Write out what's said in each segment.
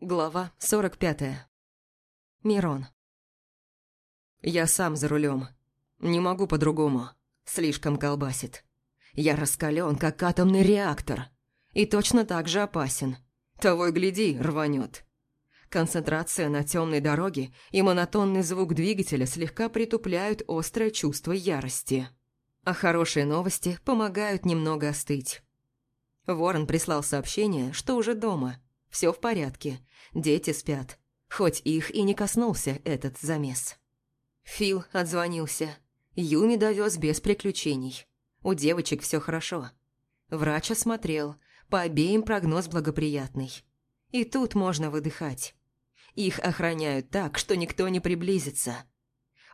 Глава 45. Мирон. Я сам за рулем. Не могу по-другому. Слишком колбасит. Я раскален, как атомный реактор. И точно так же опасен. Того и гляди, рванет. Концентрация на темной дороге и монотонный звук двигателя слегка притупляют острое чувство ярости. А хорошие новости помогают немного остыть. Ворон прислал сообщение, что уже дома. Все в порядке. Дети спят. Хоть их и не коснулся этот замес. Фил отзвонился. Юми довез без приключений. У девочек все хорошо. Врач осмотрел. По обеим прогноз благоприятный. И тут можно выдыхать. Их охраняют так, что никто не приблизится.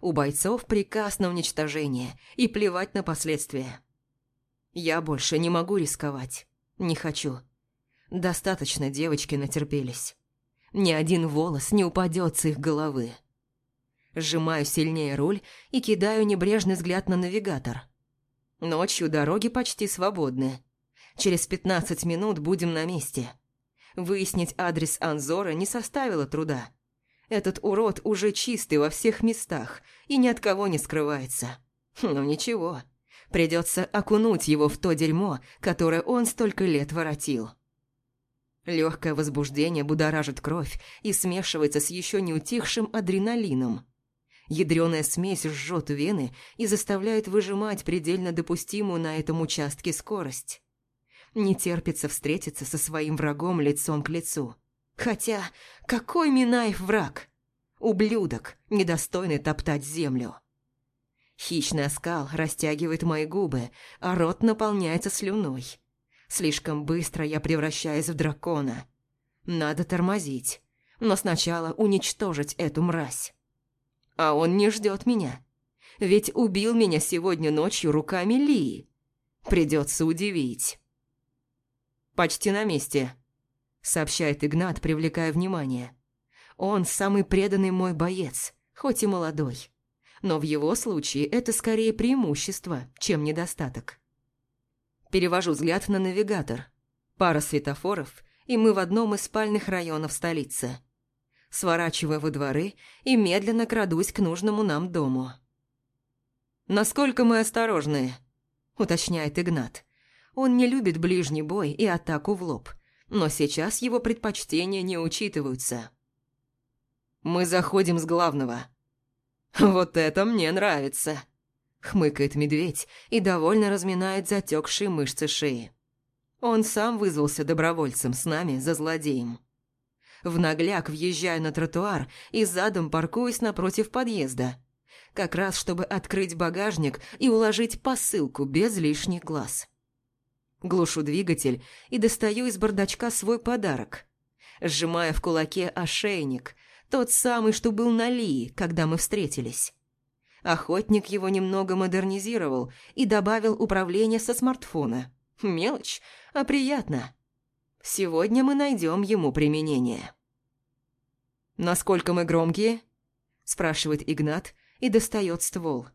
У бойцов приказ на уничтожение и плевать на последствия. Я больше не могу рисковать. Не хочу. Достаточно девочки натерпелись. Ни один волос не упадет с их головы. Сжимаю сильнее руль и кидаю небрежный взгляд на навигатор. Ночью дороги почти свободны. Через пятнадцать минут будем на месте. Выяснить адрес Анзора не составило труда. Этот урод уже чистый во всех местах и ни от кого не скрывается. Ну ничего, придется окунуть его в то дерьмо, которое он столько лет воротил. Легкое возбуждение будоражит кровь и смешивается с еще не утихшим адреналином. Ядреная смесь жжет вены и заставляет выжимать предельно допустимую на этом участке скорость. Не терпится встретиться со своим врагом лицом к лицу. Хотя, какой Минаев враг? Ублюдок, недостойный топтать землю. Хищный оскал растягивает мои губы, а рот наполняется слюной. Слишком быстро я превращаюсь в дракона. Надо тормозить, но сначала уничтожить эту мразь. А он не ждет меня. Ведь убил меня сегодня ночью руками Лии. Придется удивить. «Почти на месте», — сообщает Игнат, привлекая внимание. «Он самый преданный мой боец, хоть и молодой. Но в его случае это скорее преимущество, чем недостаток». Перевожу взгляд на навигатор. Пара светофоров, и мы в одном из спальных районов столицы. Сворачиваю во дворы и медленно крадусь к нужному нам дому. «Насколько мы осторожны?» – уточняет Игнат. Он не любит ближний бой и атаку в лоб, но сейчас его предпочтения не учитываются. «Мы заходим с главного». «Вот это мне нравится!» Хмыкает медведь и довольно разминает затекшие мышцы шеи. Он сам вызвался добровольцем с нами за злодеем. В нагляк въезжаю на тротуар и задом паркуюсь напротив подъезда. Как раз, чтобы открыть багажник и уложить посылку без лишних глаз. Глушу двигатель и достаю из бардачка свой подарок. Сжимая в кулаке ошейник, тот самый, что был на Лии, когда мы встретились. Охотник его немного модернизировал и добавил управление со смартфона. Мелочь, а приятно. Сегодня мы найдем ему применение. «Насколько мы громкие?» – спрашивает Игнат и достает ствол.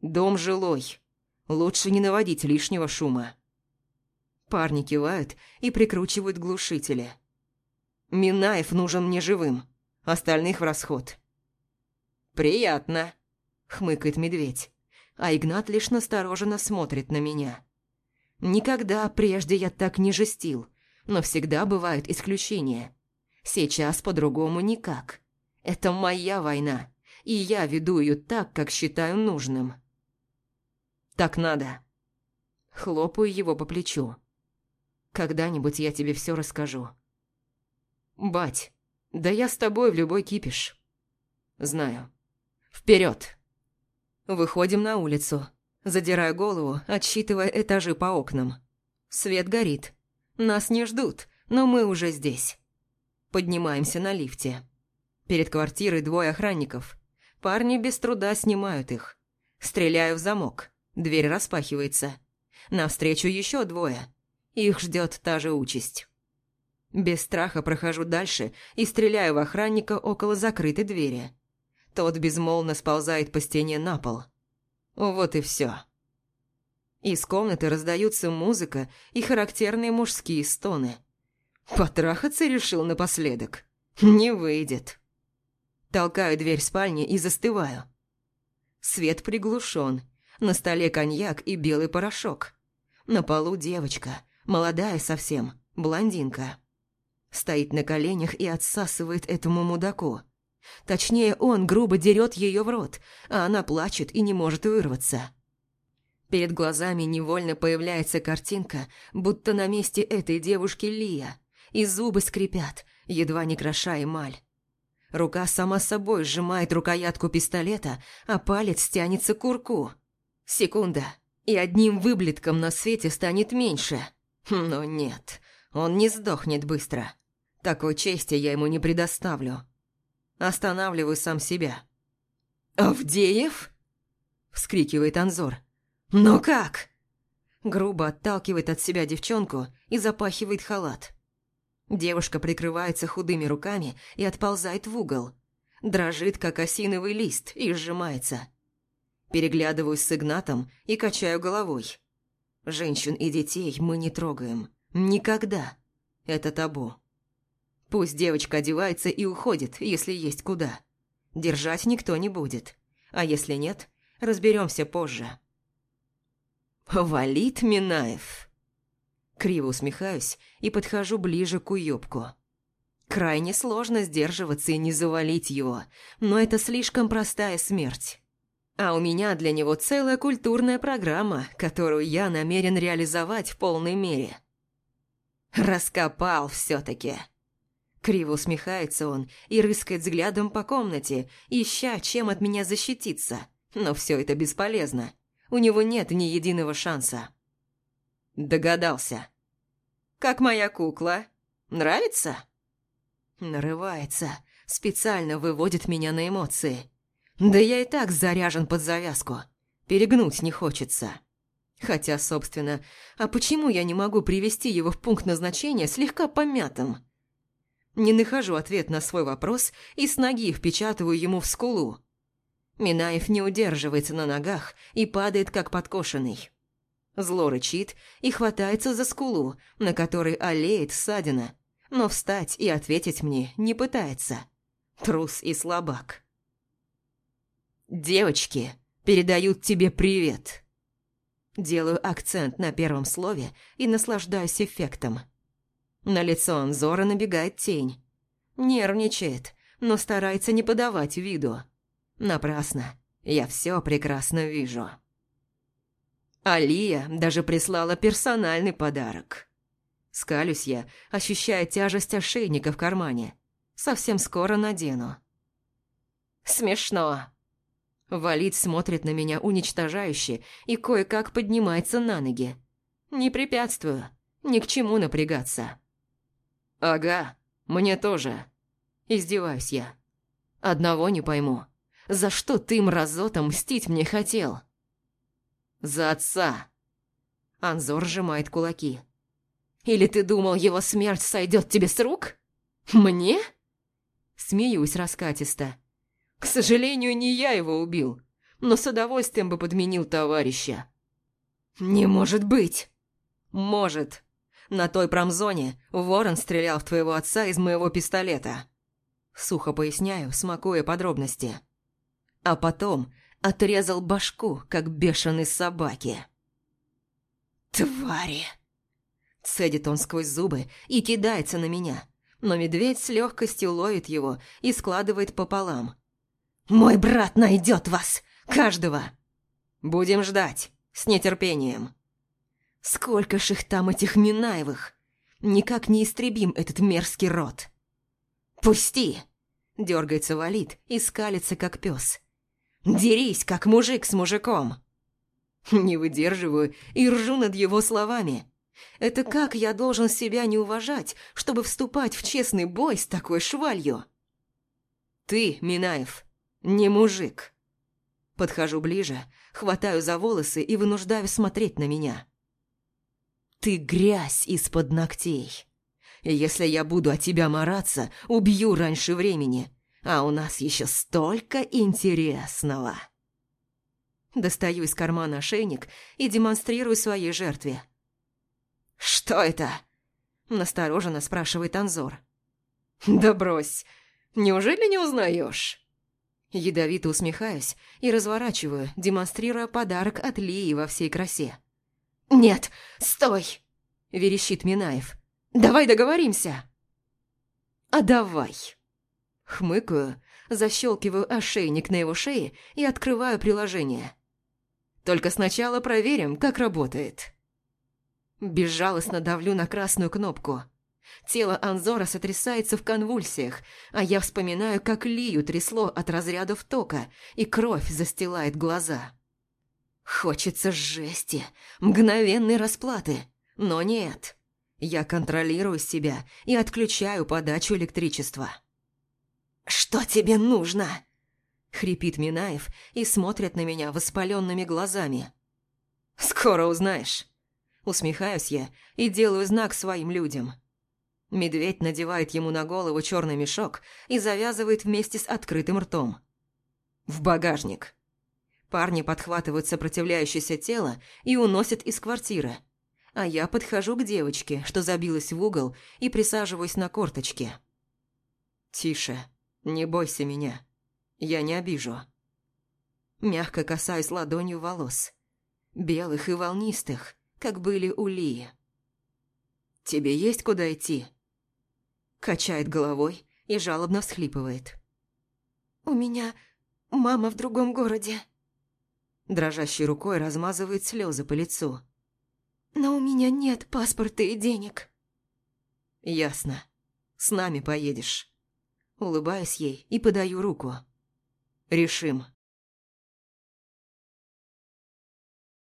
«Дом жилой. Лучше не наводить лишнего шума». Парни кивают и прикручивают глушители. «Минаев нужен мне живым, остальных в расход». «Приятно», хмыкает медведь, а Игнат лишь настороженно смотрит на меня. Никогда прежде я так не жестил, но всегда бывают исключения. Сейчас по-другому никак. Это моя война, и я веду ее так, как считаю нужным. Так надо. Хлопаю его по плечу. Когда-нибудь я тебе все расскажу. Бать, да я с тобой в любой кипиш. Знаю. Вперед! Выходим на улицу. Задираю голову, отсчитывая этажи по окнам. Свет горит. Нас не ждут, но мы уже здесь. Поднимаемся на лифте. Перед квартирой двое охранников. Парни без труда снимают их. Стреляю в замок. Дверь распахивается. Навстречу еще двое. Их ждет та же участь. Без страха прохожу дальше и стреляю в охранника около закрытой двери. Тот безмолвно сползает по стене на пол. Вот и все. Из комнаты раздаются музыка и характерные мужские стоны. Потрахаться решил напоследок? Не выйдет. Толкаю дверь спальни и застываю. Свет приглушен. На столе коньяк и белый порошок. На полу девочка, молодая совсем, блондинка. Стоит на коленях и отсасывает этому мудаку. Точнее, он грубо дерет ее в рот, а она плачет и не может вырваться. Перед глазами невольно появляется картинка, будто на месте этой девушки Лия, и зубы скрипят, едва не кроша эмаль. Рука сама собой сжимает рукоятку пистолета, а палец тянется к курку. Секунда, и одним выблетком на свете станет меньше. Но нет, он не сдохнет быстро. Такой чести я ему не предоставлю. Останавливаю сам себя. «Авдеев?» – вскрикивает Анзор. «Но как?» Грубо отталкивает от себя девчонку и запахивает халат. Девушка прикрывается худыми руками и отползает в угол. Дрожит, как осиновый лист, и сжимается. Переглядываюсь с Игнатом и качаю головой. Женщин и детей мы не трогаем. Никогда. Это табу. Пусть девочка одевается и уходит, если есть куда. Держать никто не будет. А если нет, разберемся позже. Валит Минаев. Криво усмехаюсь и подхожу ближе к уёбку. Крайне сложно сдерживаться и не завалить его, но это слишком простая смерть. А у меня для него целая культурная программа, которую я намерен реализовать в полной мере. Раскопал все таки Криво усмехается он и рыскает взглядом по комнате, ища, чем от меня защититься. Но все это бесполезно. У него нет ни единого шанса. Догадался. «Как моя кукла? Нравится?» Нарывается, специально выводит меня на эмоции. Да я и так заряжен под завязку. Перегнуть не хочется. Хотя, собственно, а почему я не могу привести его в пункт назначения слегка помятым? Не нахожу ответ на свой вопрос и с ноги впечатываю ему в скулу. Минаев не удерживается на ногах и падает как подкошенный. Зло рычит и хватается за скулу, на которой олеет ссадина, но встать и ответить мне не пытается. Трус и слабак. «Девочки передают тебе привет!» Делаю акцент на первом слове и наслаждаюсь эффектом. На лицо Анзора набегает тень. Нервничает, но старается не подавать виду. Напрасно. Я все прекрасно вижу. Алия даже прислала персональный подарок. Скалюсь я, ощущая тяжесть ошейника в кармане. Совсем скоро надену. Смешно. Валид смотрит на меня уничтожающе и кое-как поднимается на ноги. Не препятствую, ни к чему напрягаться. «Ага, мне тоже». Издеваюсь я. «Одного не пойму. За что ты, мразота, мстить мне хотел?» За отца!» Анзор сжимает кулаки. «Или ты думал, его смерть сойдет тебе с рук? Мне?» Смеюсь раскатисто. «К сожалению, не я его убил, но с удовольствием бы подменил товарища». «Не может быть!» «Может. На той промзоне Ворон стрелял в твоего отца из моего пистолета». Сухо поясняю, смакуя подробности. А потом отрезал башку, как бешеной собаки. «Твари!» Цедит он сквозь зубы и кидается на меня, но медведь с легкостью ловит его и складывает пополам. «Мой брат найдет вас! Каждого!» «Будем ждать, с нетерпением!» «Сколько ж их там, этих Минаевых! Никак не истребим этот мерзкий род!» «Пусти!» – дергается валит и скалится, как пес. Дерись, как мужик с мужиком!» Не выдерживаю и ржу над его словами. Это как я должен себя не уважать, чтобы вступать в честный бой с такой швалью? Ты, Минаев, не мужик. Подхожу ближе, хватаю за волосы и вынуждаю смотреть на меня. Ты грязь из-под ногтей. Если я буду от тебя мараться, убью раньше времени. А у нас еще столько интересного. Достаю из кармана ошейник и демонстрирую своей жертве. «Что это?» Настороженно спрашивает Анзор. «Да брось, неужели не узнаешь? Ядовито усмехаюсь и разворачиваю, демонстрируя подарок от Лии во всей красе. «Нет, стой!» – верещит Минаев. «Давай договоримся!» «А давай!» Хмыкаю, защелкиваю ошейник на его шее и открываю приложение. Только сначала проверим, как работает. Безжалостно давлю на красную кнопку. Тело Анзора сотрясается в конвульсиях, а я вспоминаю, как Лию трясло от разрядов тока, и кровь застилает глаза. Хочется жести, мгновенной расплаты, но нет. Я контролирую себя и отключаю подачу электричества. «Что тебе нужно?» — хрипит Минаев и смотрит на меня воспаленными глазами. «Скоро узнаешь». Усмехаюсь я и делаю знак своим людям. Медведь надевает ему на голову черный мешок и завязывает вместе с открытым ртом. В багажник. Парни подхватывают сопротивляющееся тело и уносят из квартиры. А я подхожу к девочке, что забилась в угол, и присаживаюсь на корточке. «Тише, не бойся меня. Я не обижу». Мягко касаюсь ладонью волос. Белых и волнистых, как были у Лии. «Тебе есть куда идти?» Качает головой и жалобно всхлипывает. «У меня мама в другом городе». Дрожащей рукой размазывает слезы по лицу. «Но у меня нет паспорта и денег». «Ясно. С нами поедешь». Улыбаюсь ей и подаю руку. «Решим».